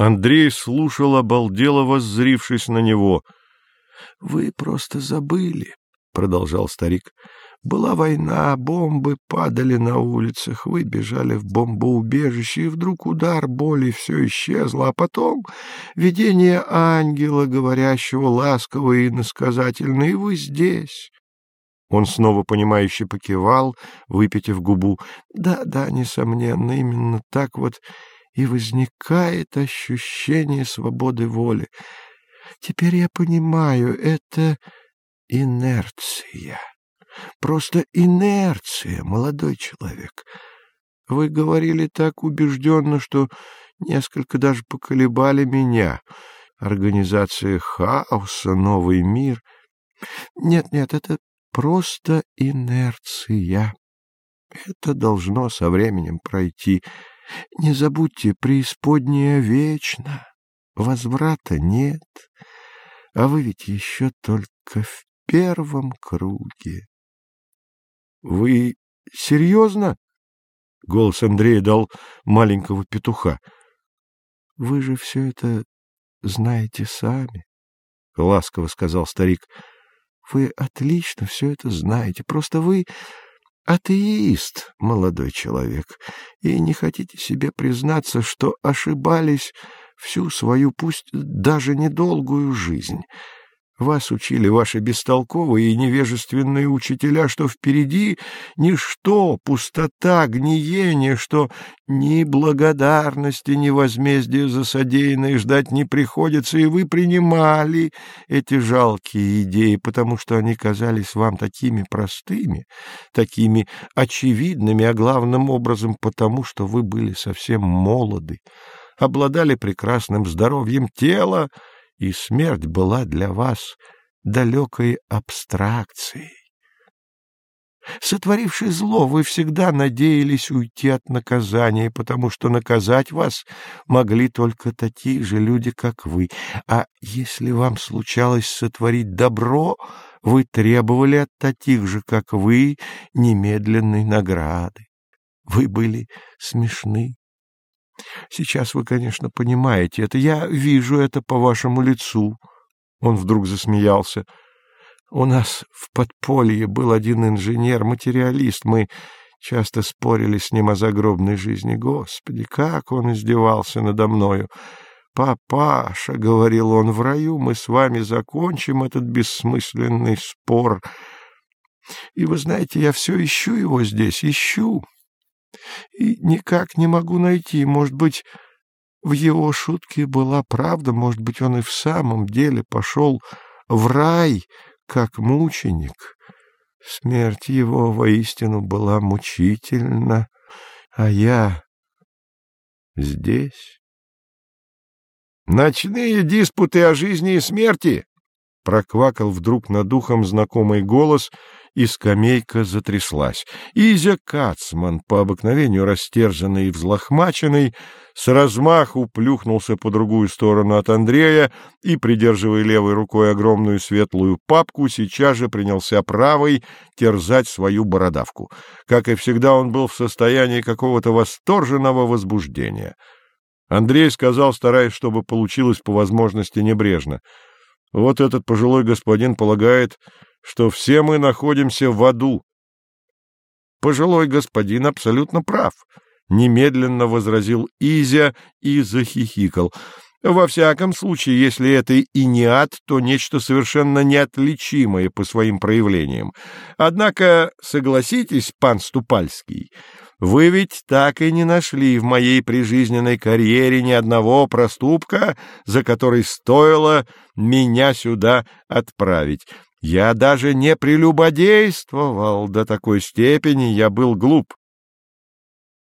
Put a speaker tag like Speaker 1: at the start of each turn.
Speaker 1: Андрей слушал, обалдело воззрившись на него.
Speaker 2: — Вы просто забыли, — продолжал старик. — Была война, бомбы падали на улицах, вы бежали в бомбоубежище, и вдруг удар, боли, все исчезло, а потом видение ангела, говорящего ласково и насказательно, и вы здесь. Он снова понимающе покивал, выпитив губу. Да, да, несомненно, именно так вот и возникает ощущение свободы воли. Теперь я понимаю, это инерция. Просто инерция, молодой человек. Вы говорили так убежденно, что несколько даже поколебали меня. Организация хаоса, новый мир. Нет-нет, это просто инерция. Это должно со временем пройти. Не забудьте, преисподняя вечна, возврата нет, а вы ведь еще только в первом круге. — Вы серьезно? — голос Андрея дал маленького петуха. — Вы же все это знаете сами, — ласково сказал старик. — Вы отлично все это знаете, просто вы атеист, молодой человек, и не хотите себе признаться, что ошибались всю свою, пусть даже недолгую жизнь. Вас учили ваши бестолковые и невежественные учителя, что впереди ничто, пустота, гниение, что ни благодарности, ни возмездия за содеянное ждать не приходится, и вы принимали эти жалкие идеи, потому что они казались вам такими простыми, такими очевидными, а главным образом потому, что вы были совсем молоды, обладали прекрасным здоровьем тела, и смерть была для вас далекой абстракцией. Сотворивший зло, вы всегда надеялись уйти от наказания, потому что наказать вас могли только такие же люди, как вы. А если вам случалось сотворить добро, вы требовали от таких же, как вы, немедленной награды. Вы были смешны, Сейчас вы, конечно, понимаете это. Я вижу это по вашему лицу. Он вдруг засмеялся. У нас в подполье был один инженер-материалист. Мы часто спорили с ним о загробной жизни. Господи, как он издевался надо мною! «Папаша», — говорил он, — «в раю мы с вами закончим этот бессмысленный спор». И вы знаете, я все ищу его здесь, ищу и никак не могу найти. Может быть, в его шутке была правда, может быть, он и в самом деле пошел в рай, как мученик. Смерть его воистину была мучительна, а я здесь. «Ночные диспуты о жизни и смерти!» — проквакал вдруг над духом знакомый голос — и скамейка затряслась. Изя Кацман, по обыкновению растерзанный и взлохмаченный, с размаху плюхнулся по другую сторону от Андрея и, придерживая левой рукой огромную светлую папку, сейчас же принялся правой терзать свою бородавку. Как и всегда, он был в состоянии какого-то восторженного возбуждения. Андрей сказал, стараясь, чтобы получилось по возможности небрежно. «Вот этот пожилой господин полагает, что все мы находимся в аду. Пожилой господин абсолютно прав, немедленно возразил Изя и захихикал. Во всяком случае, если это и не ад, то нечто совершенно неотличимое по своим проявлениям. Однако, согласитесь, пан Ступальский, вы ведь так и не нашли в моей прижизненной карьере ни одного проступка, за который стоило меня сюда отправить. Я даже не прелюбодействовал до такой степени, я был глуп.